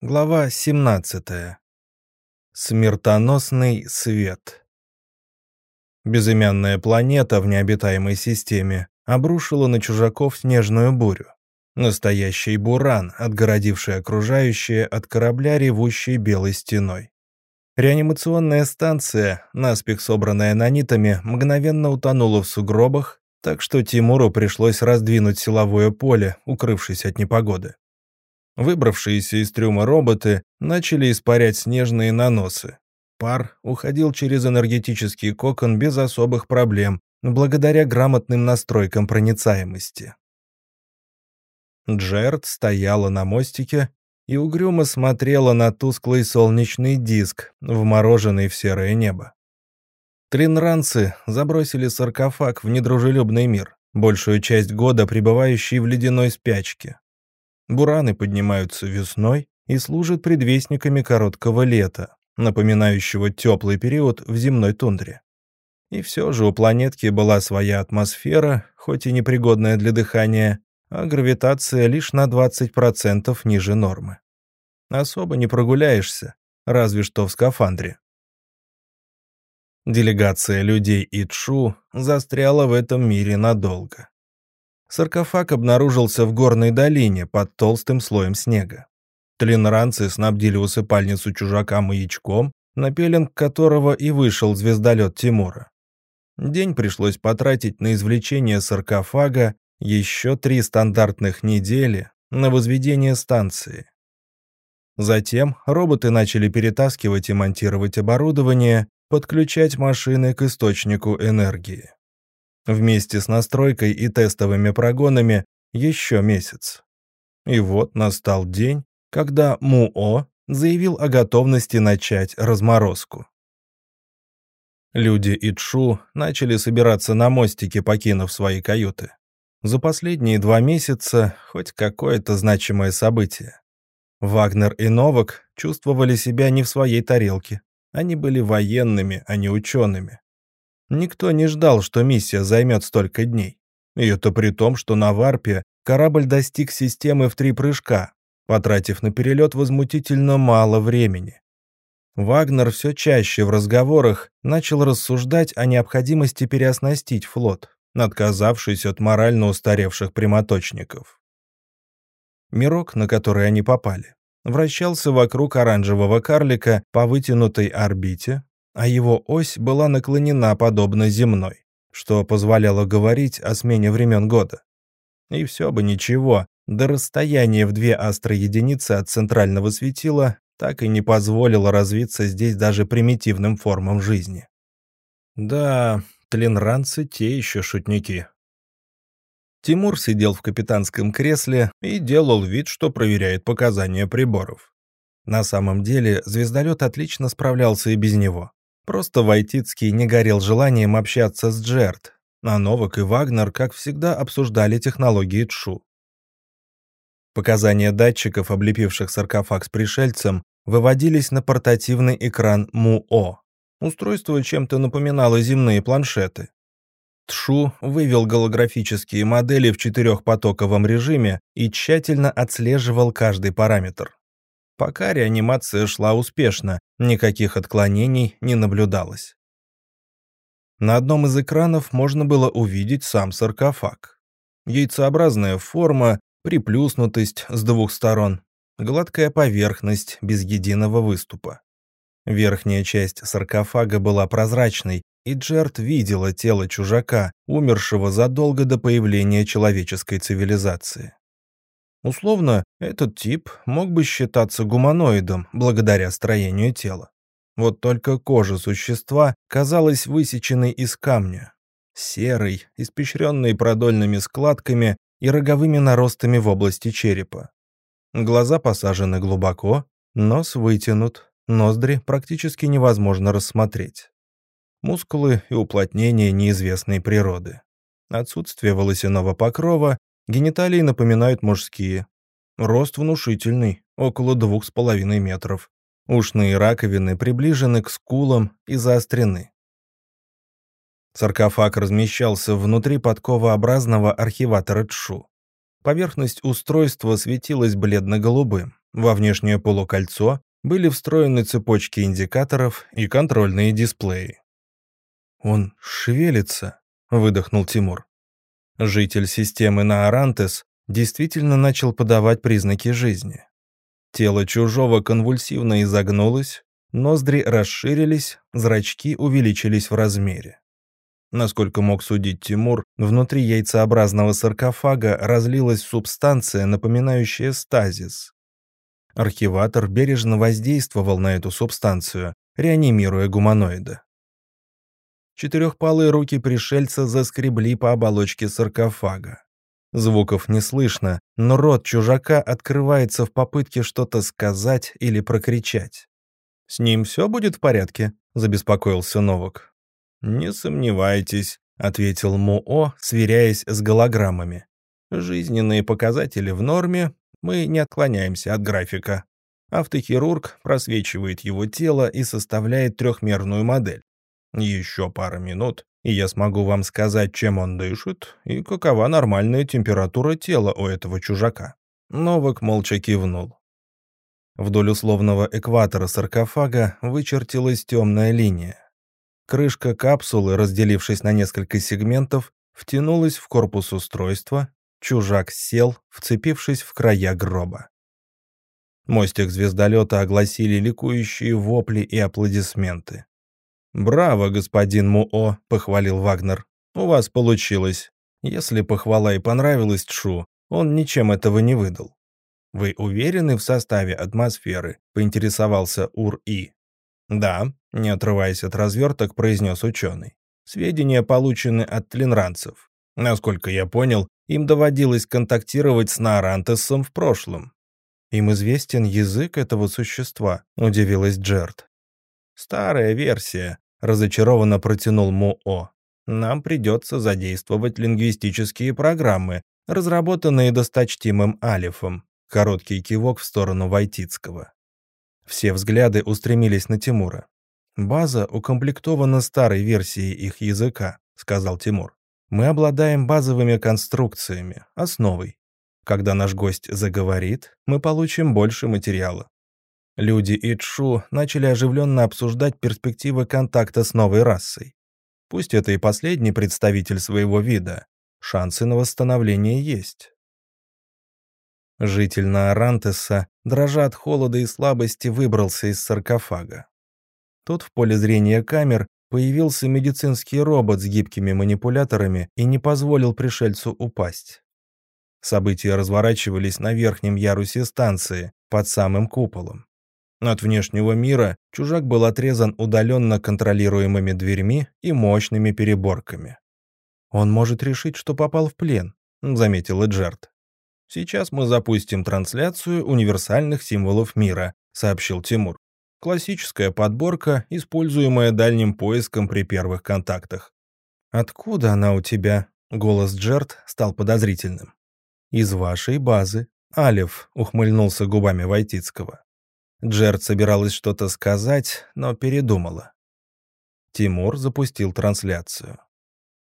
Глава 17. Смертоносный свет. Безымянная планета в необитаемой системе обрушила на чужаков снежную бурю. Настоящий буран, отгородивший окружающее от корабля, ревущей белой стеной. Реанимационная станция, наспех собранная нанитами, мгновенно утонула в сугробах, так что Тимуру пришлось раздвинуть силовое поле, укрывшись от непогоды. Выбравшиеся из трюма роботы начали испарять снежные наносы. Пар уходил через энергетический кокон без особых проблем, благодаря грамотным настройкам проницаемости. Джерд стояла на мостике и угрюмо смотрела на тусклый солнечный диск, вмороженный в серое небо. Тринранцы забросили саркофаг в недружелюбный мир, большую часть года пребывающий в ледяной спячке. Бураны поднимаются весной и служат предвестниками короткого лета, напоминающего теплый период в земной тундре. И все же у планетки была своя атмосфера, хоть и непригодная для дыхания, а гравитация лишь на 20% ниже нормы. Особо не прогуляешься, разве что в скафандре. Делегация людей Итшу застряла в этом мире надолго. Саркофаг обнаружился в горной долине под толстым слоем снега. Тлинранцы снабдили усыпальницу чужака маячком, на пеленг которого и вышел звездолет Тимура. День пришлось потратить на извлечение саркофага, еще три стандартных недели на возведение станции. Затем роботы начали перетаскивать и монтировать оборудование, подключать машины к источнику энергии. Вместе с настройкой и тестовыми прогонами еще месяц. И вот настал день, когда МУО заявил о готовности начать разморозку. Люди Итшу начали собираться на мостике, покинув свои каюты. За последние два месяца хоть какое-то значимое событие. Вагнер и Новак чувствовали себя не в своей тарелке. Они были военными, а не учеными. Никто не ждал, что миссия займет столько дней. И это при том, что на Варпе корабль достиг системы в три прыжка, потратив на перелет возмутительно мало времени. Вагнер все чаще в разговорах начал рассуждать о необходимости переоснастить флот, отказавшись от морально устаревших прямоточников. Мирок, на который они попали, вращался вокруг оранжевого карлика по вытянутой орбите, а его ось была наклонена подобно земной, что позволяло говорить о смене времен года. И все бы ничего, до расстояния в две астроединицы от центрального светила так и не позволило развиться здесь даже примитивным формам жизни. Да, тленранцы те еще шутники. Тимур сидел в капитанском кресле и делал вид, что проверяет показания приборов. На самом деле звездолет отлично справлялся и без него. Просто Войтицкий не горел желанием общаться с Джерт, а Новак и Вагнер, как всегда, обсуждали технологии Тшу. Показания датчиков, облепивших саркофаг с пришельцем, выводились на портативный экран МУО. Устройство чем-то напоминало земные планшеты. Тшу вывел голографические модели в четырехпотоковом режиме и тщательно отслеживал каждый параметр. Пока реанимация шла успешно, никаких отклонений не наблюдалось. На одном из экранов можно было увидеть сам саркофаг. Яйцеобразная форма, приплюснутость с двух сторон, гладкая поверхность без единого выступа. Верхняя часть саркофага была прозрачной, и Джерт видела тело чужака, умершего задолго до появления человеческой цивилизации. Условно, этот тип мог бы считаться гуманоидом благодаря строению тела. Вот только кожа существа казалась высеченной из камня. Серой, испещренной продольными складками и роговыми наростами в области черепа. Глаза посажены глубоко, нос вытянут, ноздри практически невозможно рассмотреть. Мускулы и уплотнения неизвестной природы. Отсутствие волосяного покрова Гениталии напоминают мужские. Рост внушительный, около двух с половиной метров. Ушные раковины приближены к скулам и заострены. Саркофаг размещался внутри подковообразного архиватора ТШУ. Поверхность устройства светилась бледно-голубым. Во внешнее полукольцо были встроены цепочки индикаторов и контрольные дисплеи. «Он шевелится», — выдохнул Тимур. Житель системы Наарантес действительно начал подавать признаки жизни. Тело чужого конвульсивно изогнулось, ноздри расширились, зрачки увеличились в размере. Насколько мог судить Тимур, внутри яйцеобразного саркофага разлилась субстанция, напоминающая стазис. Архиватор бережно воздействовал на эту субстанцию, реанимируя гуманоида. Четырехпалые руки пришельца заскребли по оболочке саркофага. Звуков не слышно, но рот чужака открывается в попытке что-то сказать или прокричать. «С ним все будет в порядке?» – забеспокоился Новак. «Не сомневайтесь», — ответил Муо, сверяясь с голограммами. «Жизненные показатели в норме, мы не отклоняемся от графика. Автохирург просвечивает его тело и составляет трехмерную модель. Еще пара минут, и я смогу вам сказать, чем он дышит и какова нормальная температура тела у этого чужака». Новак молча кивнул. Вдоль условного экватора саркофага вычертилась темная линия. Крышка капсулы, разделившись на несколько сегментов, втянулась в корпус устройства, чужак сел, вцепившись в края гроба. Мостик звездолета огласили ликующие вопли и аплодисменты. «Браво, господин Муо!» — похвалил Вагнер. «У вас получилось. Если похвала и понравилась Чу, он ничем этого не выдал». «Вы уверены в составе атмосферы?» — поинтересовался Ур-И. «Да», — не отрываясь от разверток, произнес ученый. «Сведения получены от тлинранцев. Насколько я понял, им доводилось контактировать с Наарантесом в прошлом». «Им известен язык этого существа», — удивилась Джерт. «Старая версия», — разочарованно протянул Муо. «Нам придется задействовать лингвистические программы, разработанные досточтимым Алифом». Короткий кивок в сторону Войтицкого. Все взгляды устремились на Тимура. «База укомплектована старой версией их языка», — сказал Тимур. «Мы обладаем базовыми конструкциями, основой. Когда наш гость заговорит, мы получим больше материала». Люди и Чшу начали оживленно обсуждать перспективы контакта с новой расой. Пусть это и последний представитель своего вида, шансы на восстановление есть. Житель Наарантеса, дрожа от холода и слабости, выбрался из саркофага. Тут в поле зрения камер появился медицинский робот с гибкими манипуляторами и не позволил пришельцу упасть. События разворачивались на верхнем ярусе станции, под самым куполом. От внешнего мира чужак был отрезан удаленно контролируемыми дверьми и мощными переборками. «Он может решить, что попал в плен», — заметила Джерт. «Сейчас мы запустим трансляцию универсальных символов мира», — сообщил Тимур. «Классическая подборка, используемая дальним поиском при первых контактах». «Откуда она у тебя?» — голос Джерт стал подозрительным. «Из вашей базы». Алев ухмыльнулся губами Войтицкого. Джерт собиралась что-то сказать, но передумала. Тимур запустил трансляцию.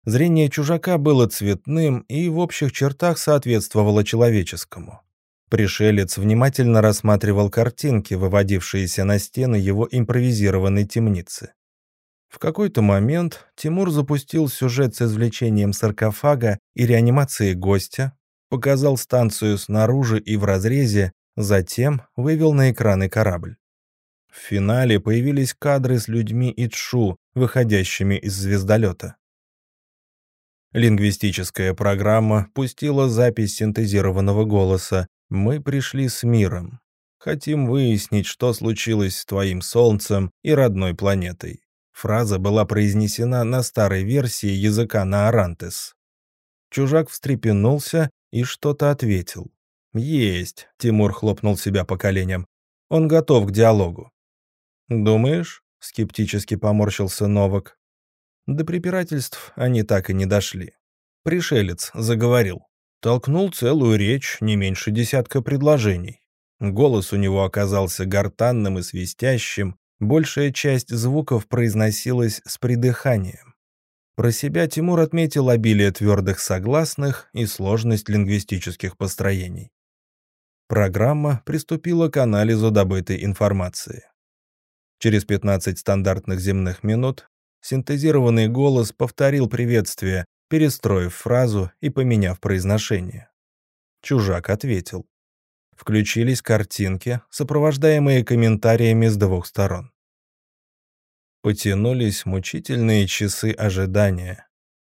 Зрение чужака было цветным и в общих чертах соответствовало человеческому. Пришелец внимательно рассматривал картинки, выводившиеся на стены его импровизированной темницы. В какой-то момент Тимур запустил сюжет с извлечением саркофага и реанимацией гостя, показал станцию снаружи и в разрезе, затем вывел на экраны корабль. В финале появились кадры с людьми и Чшу, выходящими из звездолета. Лингвистическая программа пустила запись синтезированного голоса «Мы пришли с миром. Хотим выяснить, что случилось с твоим Солнцем и родной планетой». Фраза была произнесена на старой версии языка Наарантес. Чужак встрепенулся и что-то ответил. «Есть», — Тимур хлопнул себя по коленям. «Он готов к диалогу». «Думаешь?» — скептически поморщился Новак. До препирательств они так и не дошли. Пришелец заговорил. Толкнул целую речь, не меньше десятка предложений. Голос у него оказался гортанным и свистящим, большая часть звуков произносилась с придыханием. Про себя Тимур отметил обилие твердых согласных и сложность лингвистических построений. Программа приступила к анализу добытой информации. Через 15 стандартных земных минут синтезированный голос повторил приветствие, перестроив фразу и поменяв произношение. Чужак ответил. Включились картинки, сопровождаемые комментариями с двух сторон. Потянулись мучительные часы ожидания.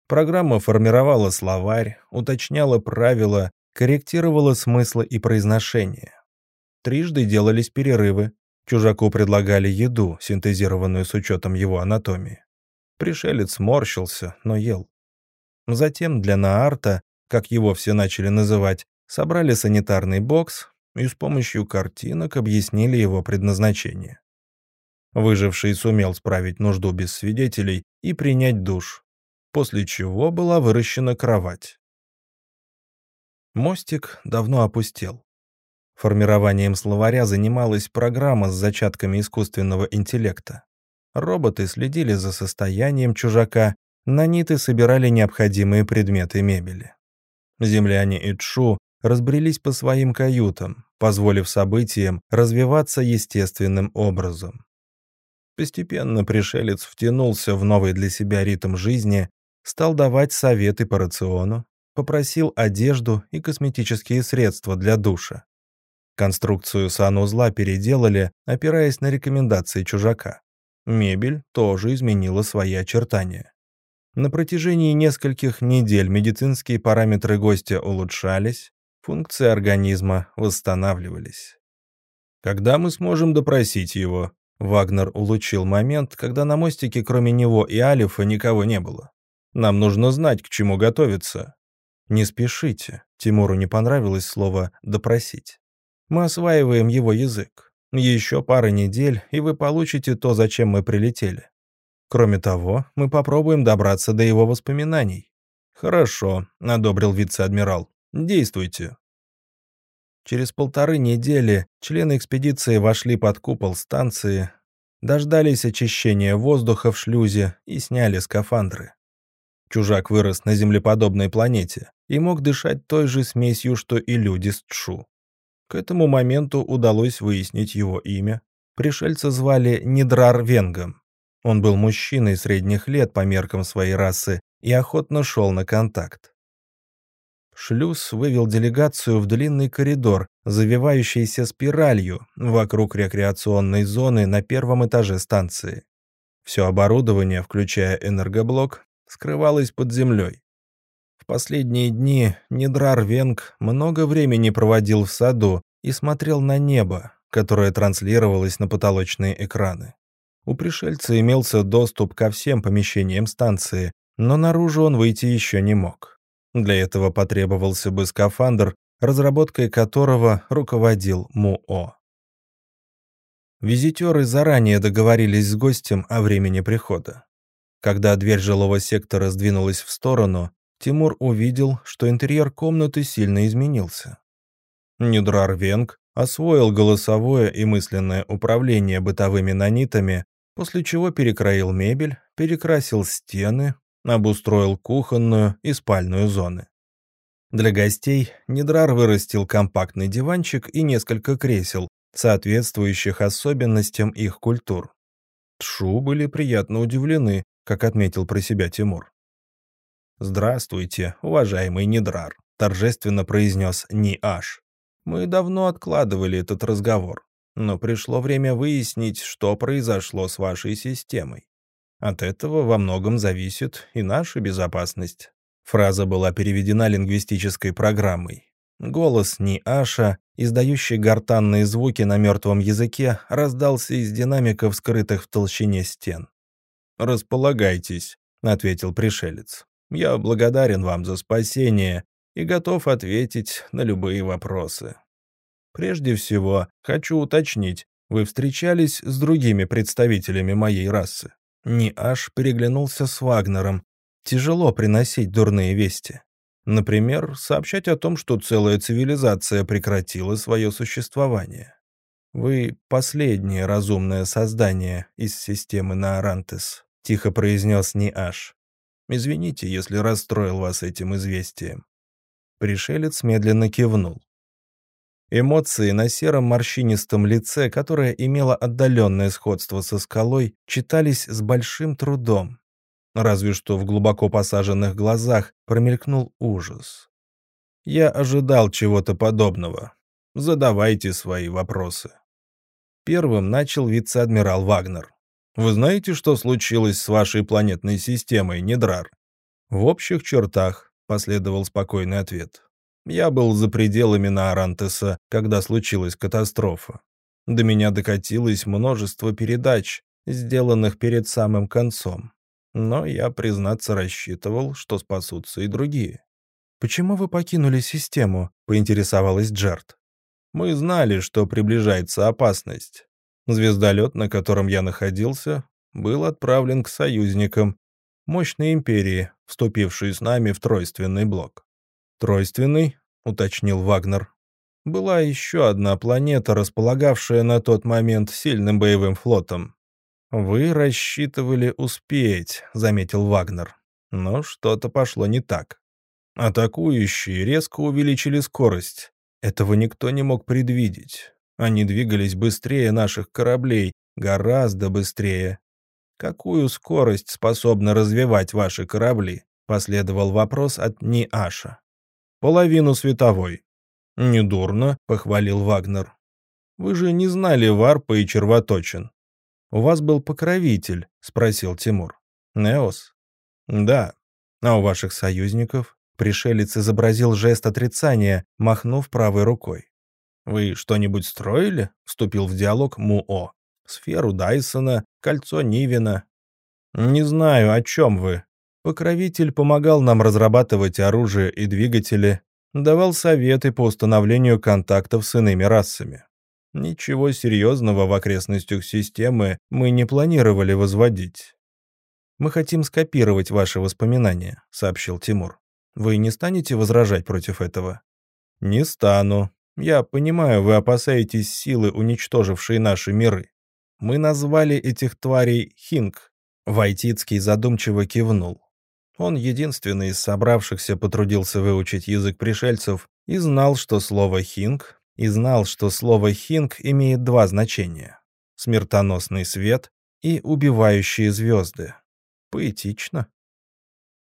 Программа формировала словарь, уточняла правила, корректировала смыслы и произношение. Трижды делались перерывы. Чужаку предлагали еду, синтезированную с учетом его анатомии. Пришелец морщился, но ел. Затем для Наарта, как его все начали называть, собрали санитарный бокс и с помощью картинок объяснили его предназначение. Выживший сумел справить нужду без свидетелей и принять душ, после чего была выращена кровать. Мостик давно опустел. Формированием словаря занималась программа с зачатками искусственного интеллекта. Роботы следили за состоянием чужака, наниты собирали необходимые предметы мебели. Земляне и Чу разбрелись по своим каютам, позволив событиям развиваться естественным образом. Постепенно пришелец втянулся в новый для себя ритм жизни, стал давать советы по рациону, попросил одежду и косметические средства для душа. Конструкцию санузла переделали, опираясь на рекомендации чужака. Мебель тоже изменила свои очертания. На протяжении нескольких недель медицинские параметры гостя улучшались, функции организма восстанавливались. «Когда мы сможем допросить его?» Вагнер улучил момент, когда на мостике кроме него и Алифа никого не было. «Нам нужно знать, к чему готовиться». «Не спешите», Тимуру не понравилось слово «допросить». «Мы осваиваем его язык. Еще пара недель, и вы получите то, зачем мы прилетели. Кроме того, мы попробуем добраться до его воспоминаний». «Хорошо», — одобрил вице-адмирал. «Действуйте». Через полторы недели члены экспедиции вошли под купол станции, дождались очищения воздуха в шлюзе и сняли скафандры. Чужак вырос на землеподобной планете и мог дышать той же смесью, что и люди с Тшу. К этому моменту удалось выяснить его имя. Пришельца звали Нидрар Венгом. Он был мужчиной средних лет по меркам своей расы и охотно шел на контакт. Шлюз вывел делегацию в длинный коридор, завивающийся спиралью вокруг рекреационной зоны на первом этаже станции. Все оборудование, включая энергоблок, скрывалось под землей. Последние дни Недрар Венг много времени проводил в саду и смотрел на небо, которое транслировалось на потолочные экраны. У пришельца имелся доступ ко всем помещениям станции, но наружу он выйти еще не мог. Для этого потребовался бы скафандр, разработкой которого руководил МУО. Визитеры заранее договорились с гостем о времени прихода. Когда дверь жилого сектора сдвинулась в сторону, Тимур увидел, что интерьер комнаты сильно изменился. Нюдрар Венг освоил голосовое и мысленное управление бытовыми нанитами, после чего перекроил мебель, перекрасил стены, обустроил кухонную и спальную зоны. Для гостей Недрар вырастил компактный диванчик и несколько кресел, соответствующих особенностям их культур. Тшу были приятно удивлены, как отметил про себя Тимур. «Здравствуйте, уважаемый Недрар», — торжественно произнес Ниаш. «Мы давно откладывали этот разговор, но пришло время выяснить, что произошло с вашей системой. От этого во многом зависит и наша безопасность». Фраза была переведена лингвистической программой. Голос Ниаша, издающий гортанные звуки на мертвом языке, раздался из динамиков, скрытых в толщине стен. «Располагайтесь», — ответил пришелец. Я благодарен вам за спасение и готов ответить на любые вопросы. Прежде всего, хочу уточнить, вы встречались с другими представителями моей расы? Не аж переглянулся с Вагнером. Тяжело приносить дурные вести. Например, сообщать о том, что целая цивилизация прекратила свое существование. Вы последнее разумное создание из системы Наарантес, тихо произнес Ниаш. Извините, если расстроил вас этим известием». Пришелец медленно кивнул. Эмоции на сером морщинистом лице, которое имело отдаленное сходство со скалой, читались с большим трудом. Разве что в глубоко посаженных глазах промелькнул ужас. Я ожидал чего-то подобного. Задавайте свои вопросы. Первым начал вице-адмирал Вагнер. Вы знаете, что случилось с вашей планетной системой, Недрар? В общих чертах, последовал спокойный ответ. Я был за пределами Наарантеса, когда случилась катастрофа. До меня докатилось множество передач, сделанных перед самым концом. Но я, признаться, рассчитывал, что спасутся и другие. «Почему вы покинули систему?» — поинтересовалась Джарт. «Мы знали, что приближается опасность. Звездолет, на котором я находился, был отправлен к союзникам, мощной империи, вступившей с нами в тройственный блок. «Тройственный», — уточнил Вагнер. «Была еще одна планета, располагавшая на тот момент сильным боевым флотом. Вы рассчитывали успеть», — заметил Вагнер. «Но что-то пошло не так. Атакующие резко увеличили скорость. Этого никто не мог предвидеть. Они двигались быстрее наших кораблей, гораздо быстрее. Какую скорость способны развивать ваши корабли?» — последовал вопрос от Ниаша половину световой». «Недурно», — похвалил Вагнер. «Вы же не знали варпа и червоточин». «У вас был покровитель?» — спросил Тимур. «Неос?» «Да. А у ваших союзников?» Пришелец изобразил жест отрицания, махнув правой рукой. «Вы что-нибудь строили?» — вступил в диалог Муо. «Сферу Дайсона, кольцо Нивина». «Не знаю, о чем вы», Покровитель помогал нам разрабатывать оружие и двигатели, давал советы по установлению контактов с иными расами. Ничего серьезного в окрестностях системы мы не планировали возводить. «Мы хотим скопировать ваши воспоминания», — сообщил Тимур. «Вы не станете возражать против этого?» «Не стану. Я понимаю, вы опасаетесь силы, уничтожившей наши миры. Мы назвали этих тварей Хинг». Войтицкий задумчиво кивнул. Он единственный из собравшихся потрудился выучить язык пришельцев и знал, что слово «хинг» и знал, что слово «хинг» имеет два значения — смертоносный свет и убивающие звезды. Поэтично.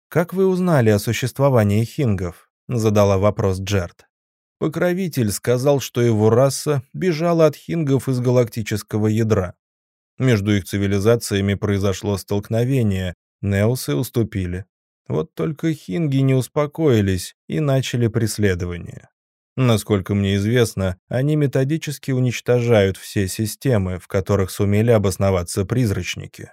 «Как вы узнали о существовании хингов?» — задала вопрос Джерт. Покровитель сказал, что его раса бежала от хингов из галактического ядра. Между их цивилизациями произошло столкновение, неусы уступили. Вот только хинги не успокоились и начали преследование. Насколько мне известно, они методически уничтожают все системы, в которых сумели обосноваться призрачники.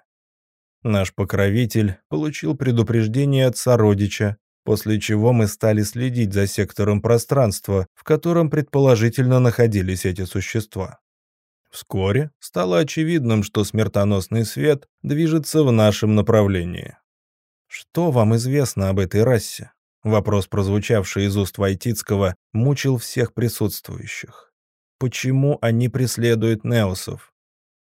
Наш покровитель получил предупреждение от сородича, после чего мы стали следить за сектором пространства, в котором предположительно находились эти существа. Вскоре стало очевидным, что смертоносный свет движется в нашем направлении. «Что вам известно об этой расе?» Вопрос, прозвучавший из уст Войтицкого, мучил всех присутствующих. «Почему они преследуют неосов?»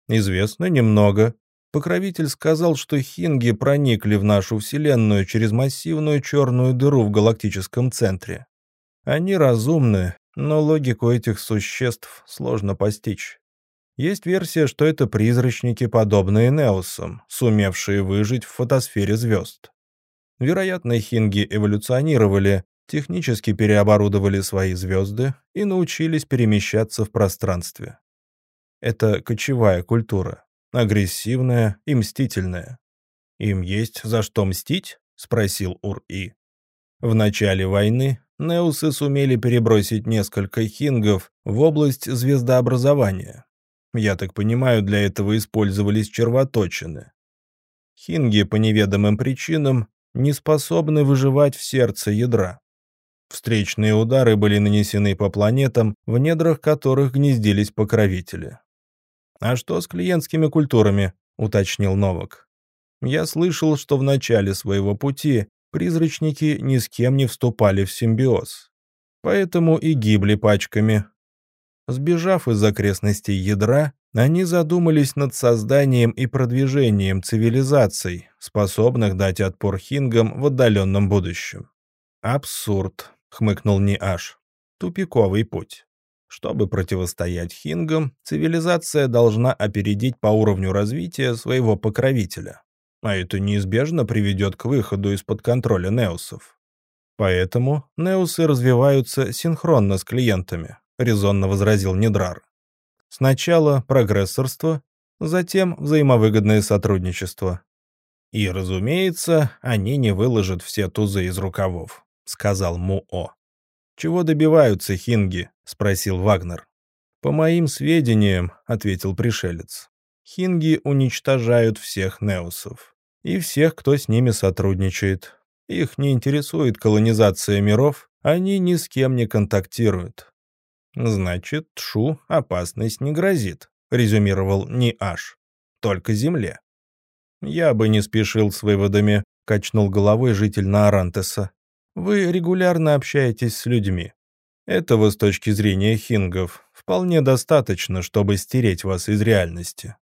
«Известно немного», Покровитель сказал, что хинги проникли в нашу Вселенную через массивную черную дыру в галактическом центре. Они разумны, но логику этих существ сложно постичь. Есть версия, что это призрачники, подобные Неосам, сумевшие выжить в фотосфере звезд. Вероятно, хинги эволюционировали, технически переоборудовали свои звезды и научились перемещаться в пространстве. Это кочевая культура, агрессивная и мстительная. «Им есть за что мстить?» — спросил Ур-И. В начале войны Неусы сумели перебросить несколько хингов в область звездообразования. Я так понимаю, для этого использовались червоточины. Хинги по неведомым причинам не способны выживать в сердце ядра. Встречные удары были нанесены по планетам, в недрах которых гнездились покровители. «А что с клиентскими культурами?» — уточнил Новак. «Я слышал, что в начале своего пути призрачники ни с кем не вступали в симбиоз. Поэтому и гибли пачками. Сбежав из окрестностей ядра, они задумались над созданием и продвижением цивилизаций, способных дать отпор хингам в отдаленном будущем. «Абсурд», — хмыкнул Ниаш. «Тупиковый путь. Чтобы противостоять хингам, цивилизация должна опередить по уровню развития своего покровителя. А это неизбежно приведет к выходу из-под контроля неусов. Поэтому неусы развиваются синхронно с клиентами, резонно возразил Недрар. Сначала прогрессорство, затем взаимовыгодное сотрудничество. И, разумеется, они не выложат все тузы из рукавов, сказал Муо. «Чего добиваются хинги?» — спросил Вагнер. «По моим сведениям», — ответил пришелец, «хинги уничтожают всех неусов и всех, кто с ними сотрудничает. Их не интересует колонизация миров, они ни с кем не контактируют». «Значит, Шу опасность не грозит», — резюмировал Ниаш. «Только Земле». «Я бы не спешил с выводами», — качнул головой житель Наарантеса. Вы регулярно общаетесь с людьми. Этого с точки зрения хингов вполне достаточно, чтобы стереть вас из реальности.